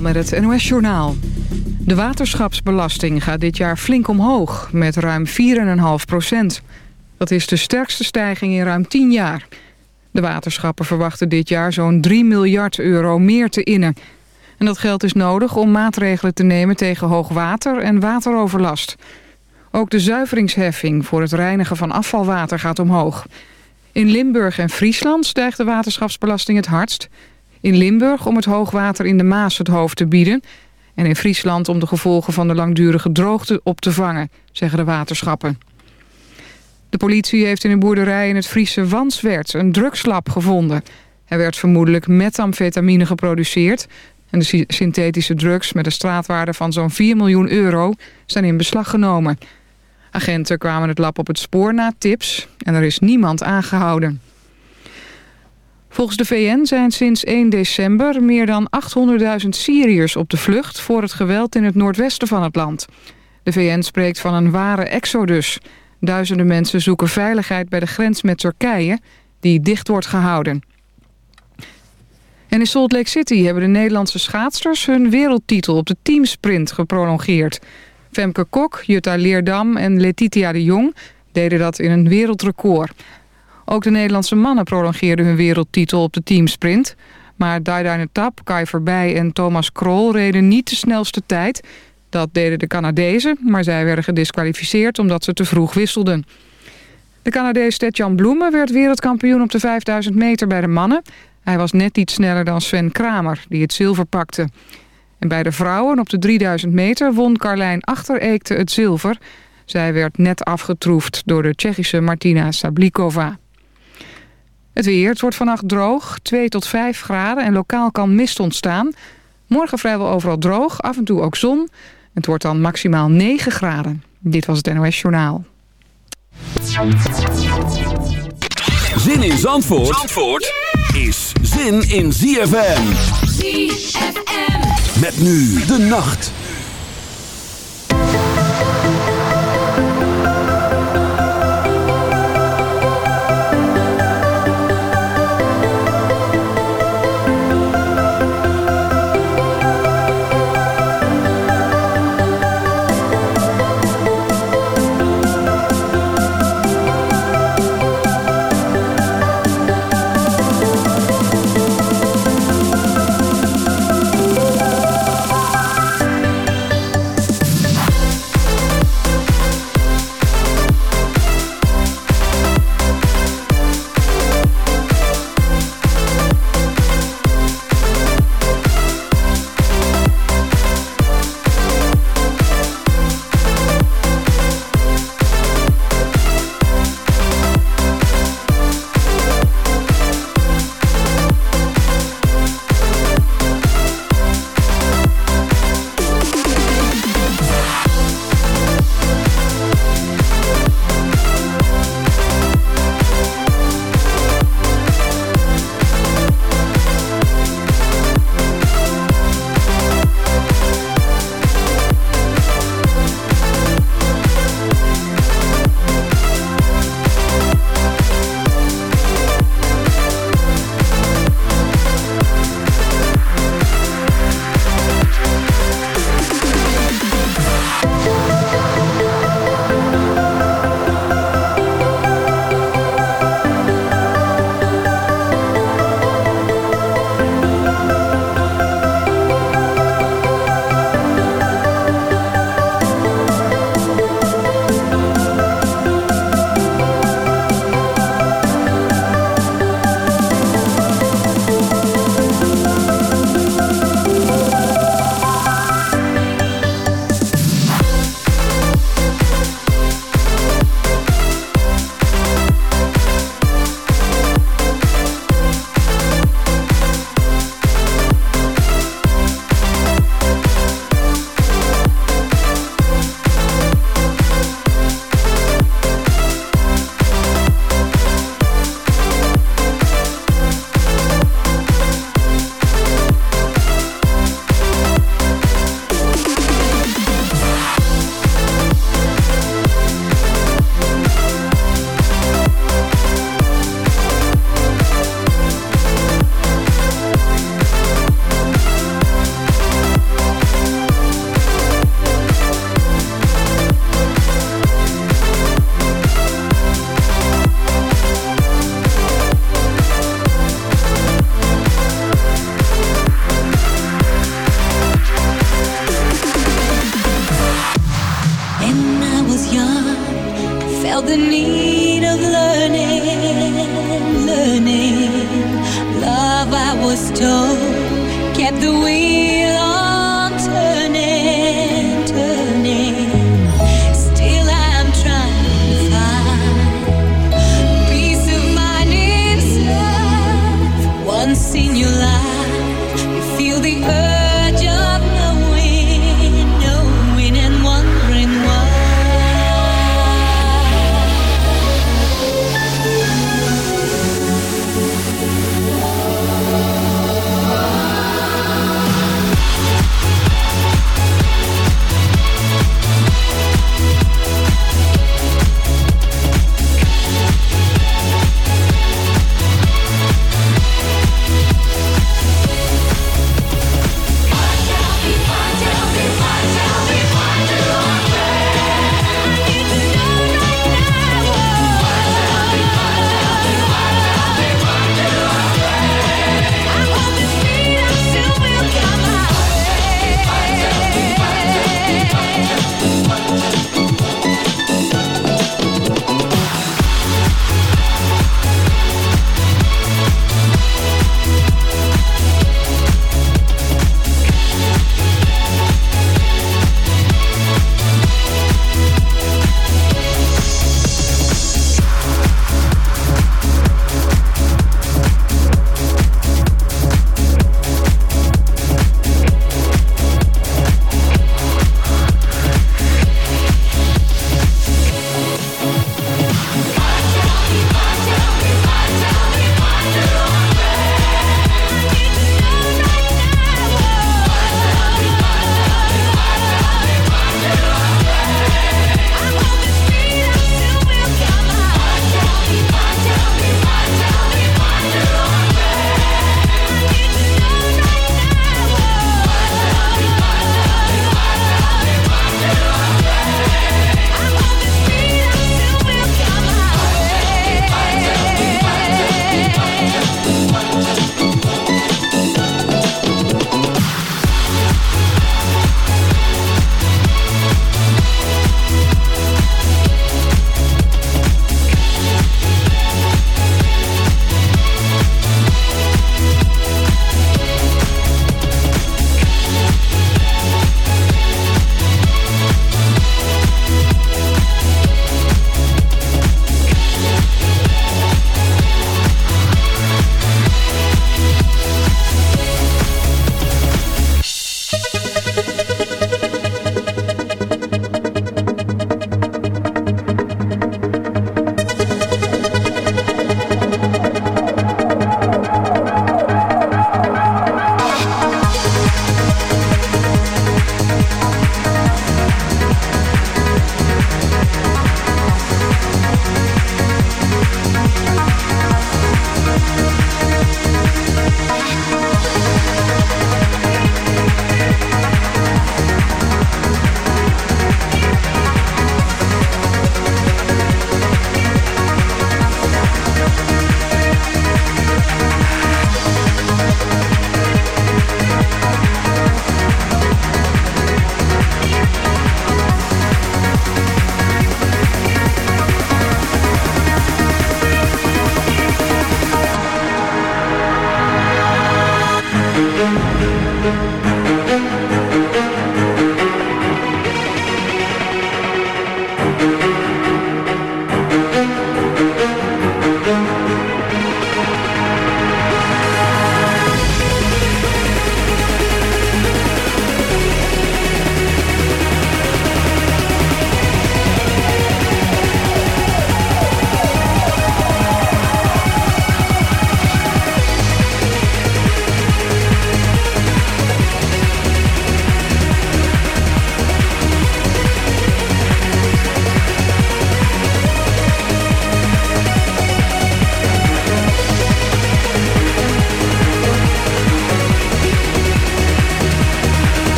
Met het NOS-journaal. De waterschapsbelasting gaat dit jaar flink omhoog, met ruim 4,5 procent. Dat is de sterkste stijging in ruim 10 jaar. De waterschappen verwachten dit jaar zo'n 3 miljard euro meer te innen. En dat geld is nodig om maatregelen te nemen tegen hoogwater en wateroverlast. Ook de zuiveringsheffing voor het reinigen van afvalwater gaat omhoog. In Limburg en Friesland stijgt de waterschapsbelasting het hardst... In Limburg om het hoogwater in de Maas het hoofd te bieden... en in Friesland om de gevolgen van de langdurige droogte op te vangen, zeggen de waterschappen. De politie heeft in een boerderij in het Friese Wanswert een drugslab gevonden. Er werd vermoedelijk methamfetamine geproduceerd... en de synthetische drugs met een straatwaarde van zo'n 4 miljoen euro zijn in beslag genomen. Agenten kwamen het lab op het spoor na tips en er is niemand aangehouden. Volgens de VN zijn sinds 1 december meer dan 800.000 Syriërs op de vlucht... voor het geweld in het noordwesten van het land. De VN spreekt van een ware exodus. Duizenden mensen zoeken veiligheid bij de grens met Turkije... die dicht wordt gehouden. En in Salt Lake City hebben de Nederlandse schaatsters... hun wereldtitel op de teamsprint geprolongeerd. Femke Kok, Jutta Leerdam en Letitia de Jong... deden dat in een wereldrecord... Ook de Nederlandse mannen prolongeerden hun wereldtitel op de teamsprint. Maar Daidaine Tap, Kai Verbij en Thomas Krol reden niet de snelste tijd. Dat deden de Canadezen, maar zij werden gedisqualificeerd omdat ze te vroeg wisselden. De Canadees Tetjan Bloemen werd wereldkampioen op de 5000 meter bij de mannen. Hij was net iets sneller dan Sven Kramer, die het zilver pakte. En bij de vrouwen op de 3000 meter won Carlijn Achtereekte het zilver. Zij werd net afgetroefd door de Tsjechische Martina Sablikova. Het weer, het wordt vannacht droog, 2 tot 5 graden en lokaal kan mist ontstaan. Morgen vrijwel overal droog, af en toe ook zon. Het wordt dan maximaal 9 graden. Dit was het NOS Journaal. Zin in Zandvoort, Zandvoort is zin in ZFM. ZFM. Met nu de nacht.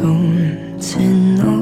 don't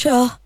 potential.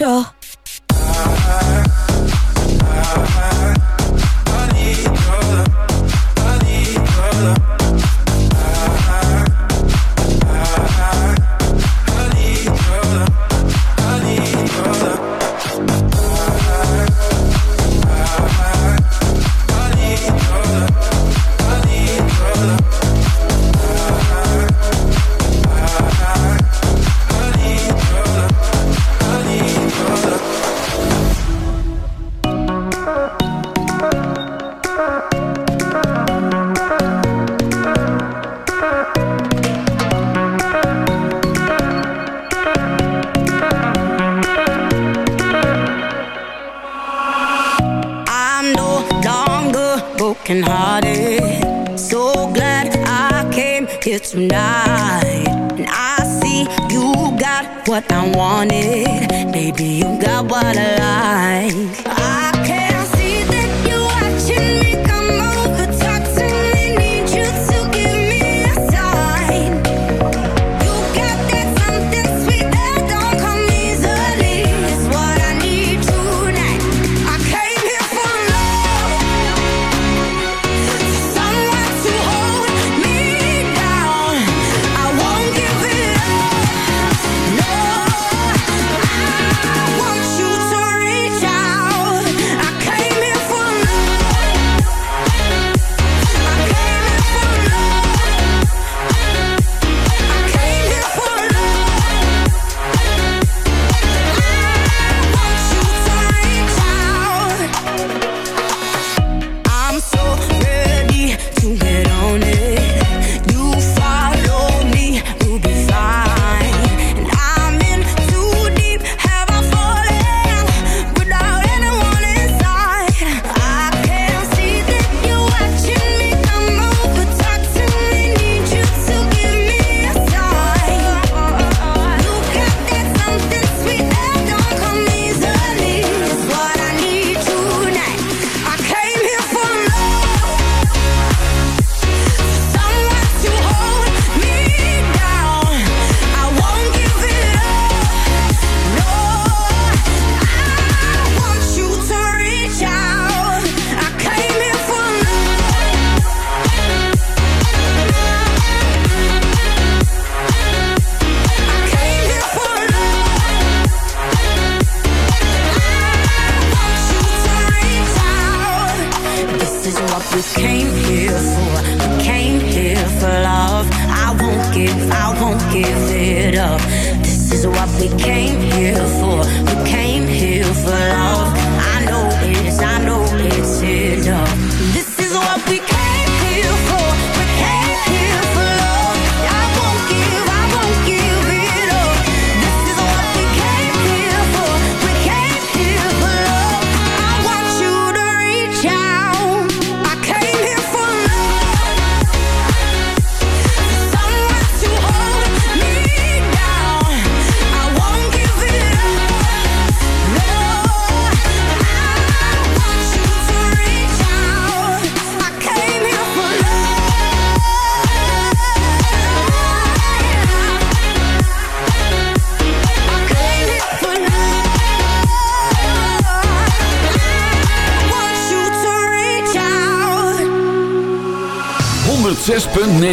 쉬어.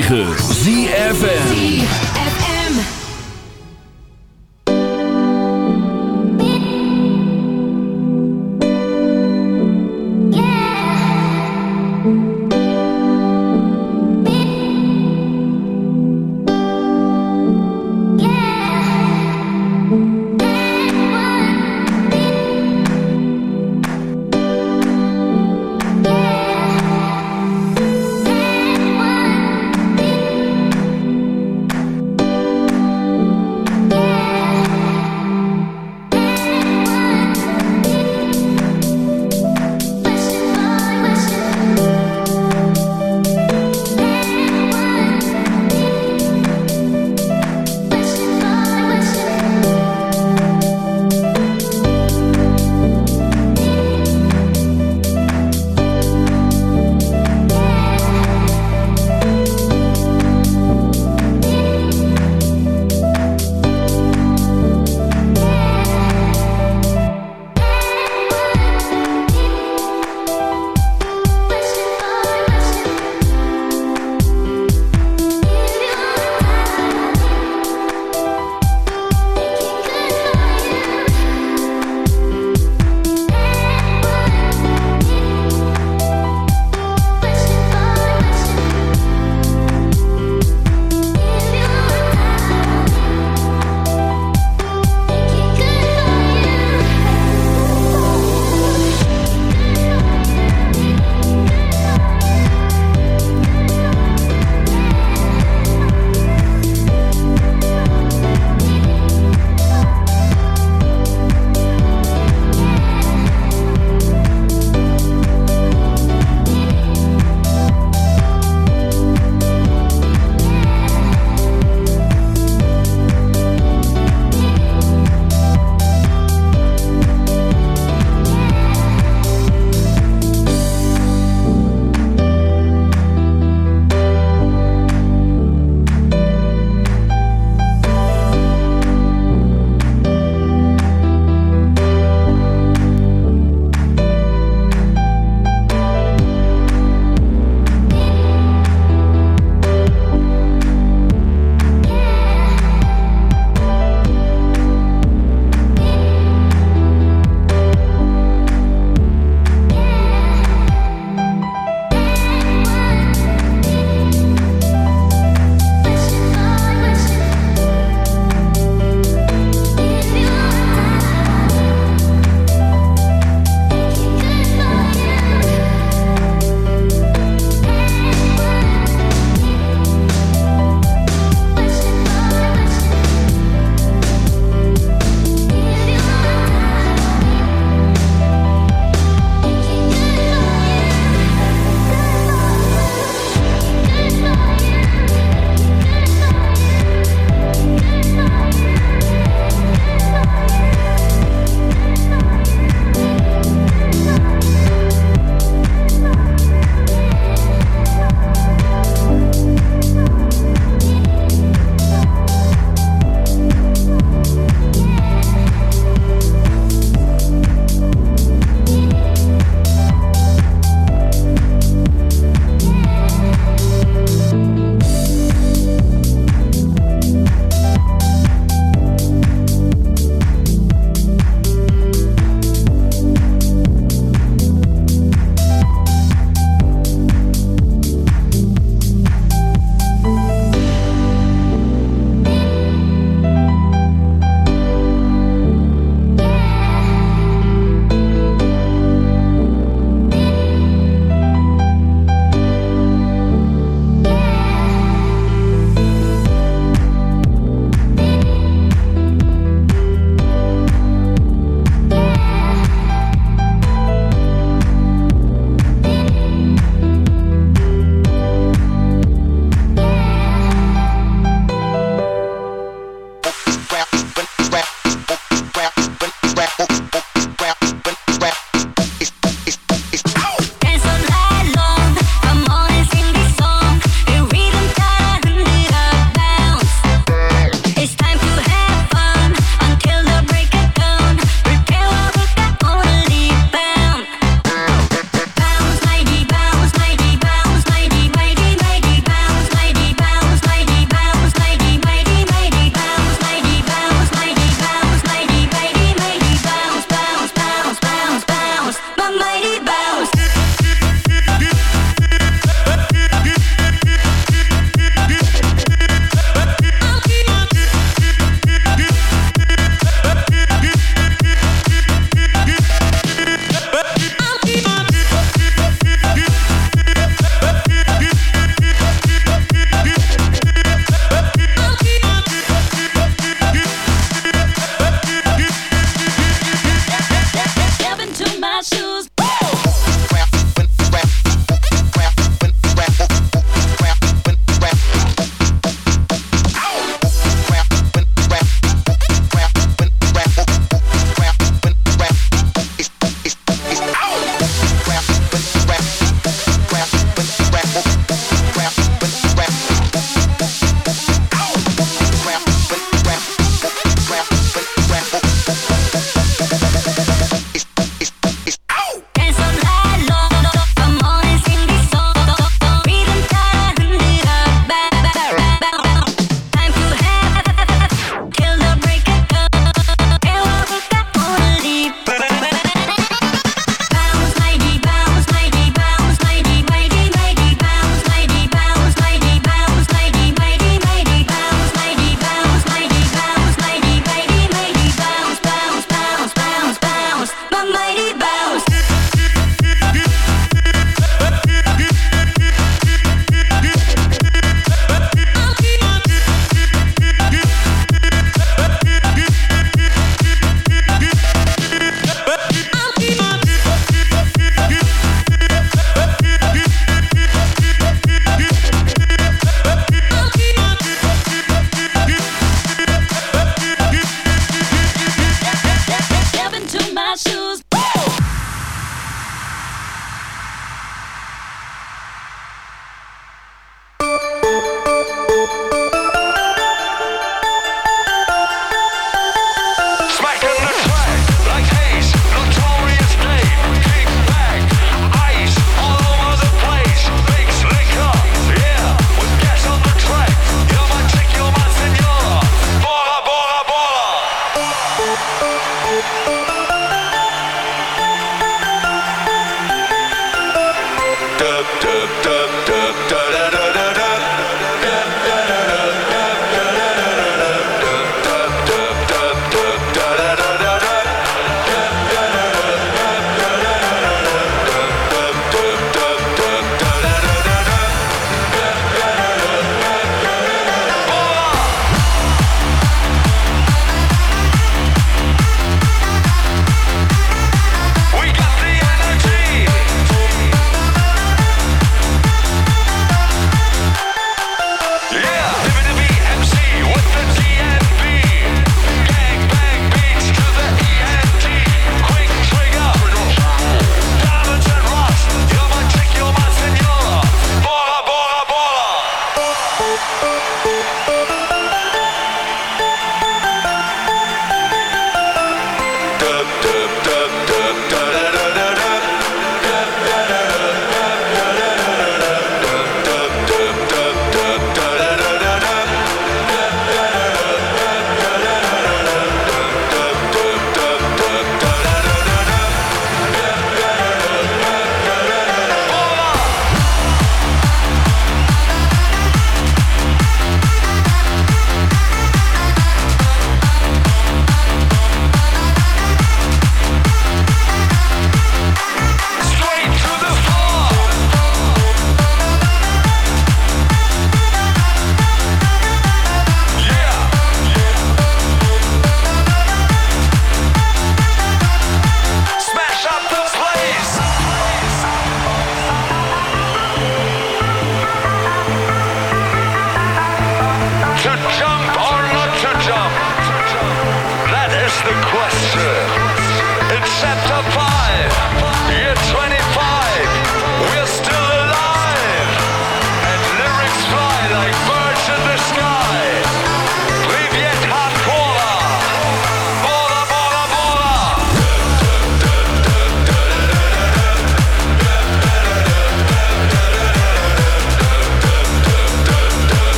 9.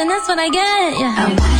and that's what I get. Yeah.